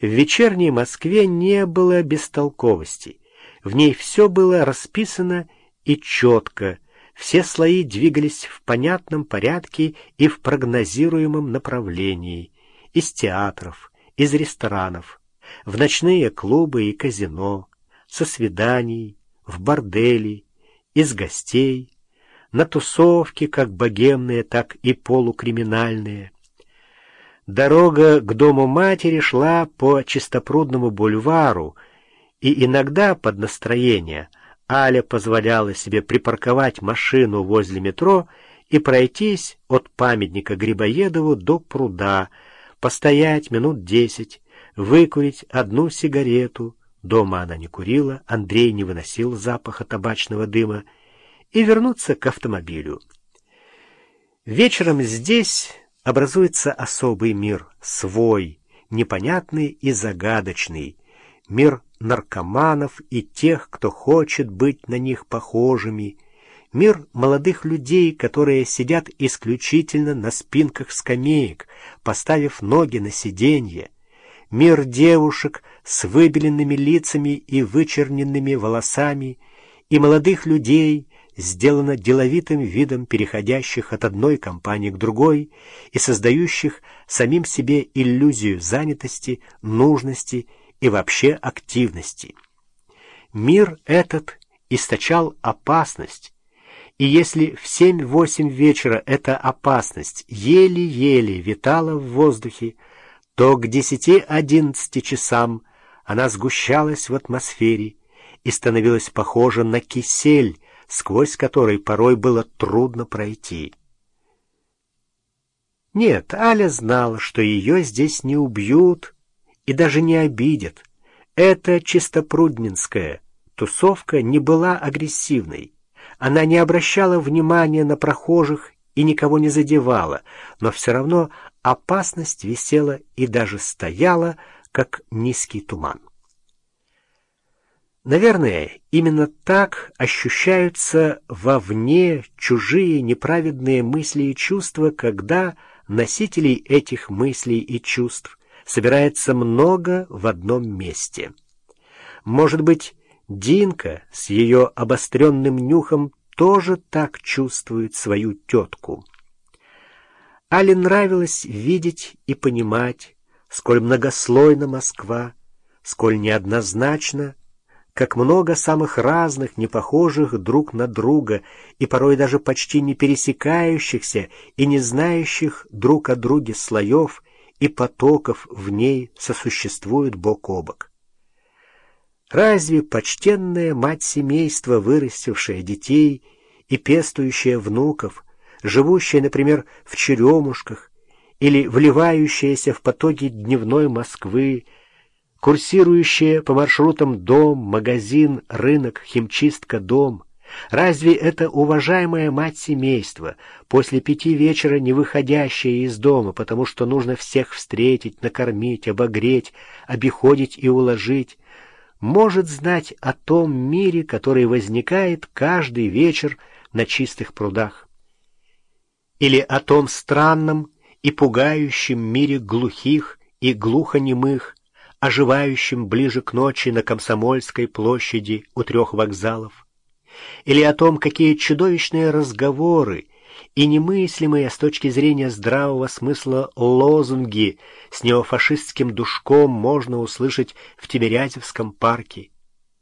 В вечерней Москве не было бестолковости. В ней все было расписано и четко, все слои двигались в понятном порядке и в прогнозируемом направлении. Из театров, из ресторанов, в ночные клубы и казино, со свиданий, в бордели, из гостей, на тусовки, как богемные, так и полукриминальные. Дорога к дому матери шла по чистопрудному бульвару, и иногда под настроение Аля позволяла себе припарковать машину возле метро и пройтись от памятника Грибоедову до пруда, постоять минут десять, выкурить одну сигарету, дома она не курила, Андрей не выносил запаха табачного дыма, и вернуться к автомобилю. Вечером здесь образуется особый мир, свой, непонятный и загадочный, мир наркоманов и тех, кто хочет быть на них похожими, мир молодых людей, которые сидят исключительно на спинках скамеек, поставив ноги на сиденье, мир девушек с выбеленными лицами и вычерненными волосами, и молодых людей, сделано деловитым видом переходящих от одной компании к другой и создающих самим себе иллюзию занятости, нужности и вообще активности. Мир этот источал опасность, и если в семь-восемь вечера эта опасность еле-еле витала в воздухе, то к десяти-одиннадцати часам она сгущалась в атмосфере и становилась похожа на кисель, сквозь который порой было трудно пройти. Нет, Аля знала, что ее здесь не убьют и даже не обидят. Это чистопрудненская тусовка не была агрессивной. Она не обращала внимания на прохожих и никого не задевала, но все равно опасность висела и даже стояла, как низкий туман. Наверное, именно так ощущаются вовне чужие неправедные мысли и чувства, когда носителей этих мыслей и чувств собирается много в одном месте. Может быть, Динка с ее обостренным нюхом тоже так чувствует свою тетку. Але нравилось видеть и понимать, сколь многослойна Москва, сколь неоднозначно как много самых разных, не похожих друг на друга и порой даже почти не пересекающихся и не знающих друг о друге слоев и потоков в ней сосуществуют бок о бок. Разве почтенная мать семейства, вырастившая детей и пестующая внуков, живущая, например, в черемушках или вливающаяся в потоки дневной Москвы, курсирующие по маршрутам дом, магазин, рынок, химчистка, дом. Разве это уважаемая мать семейства, после пяти вечера не выходящая из дома, потому что нужно всех встретить, накормить, обогреть, обиходить и уложить, может знать о том мире, который возникает каждый вечер на чистых прудах? Или о том странном и пугающем мире глухих и глухонемых, оживающим ближе к ночи на Комсомольской площади у трех вокзалов, или о том, какие чудовищные разговоры и немыслимые с точки зрения здравого смысла лозунги с неофашистским душком можно услышать в Тимирязевском парке,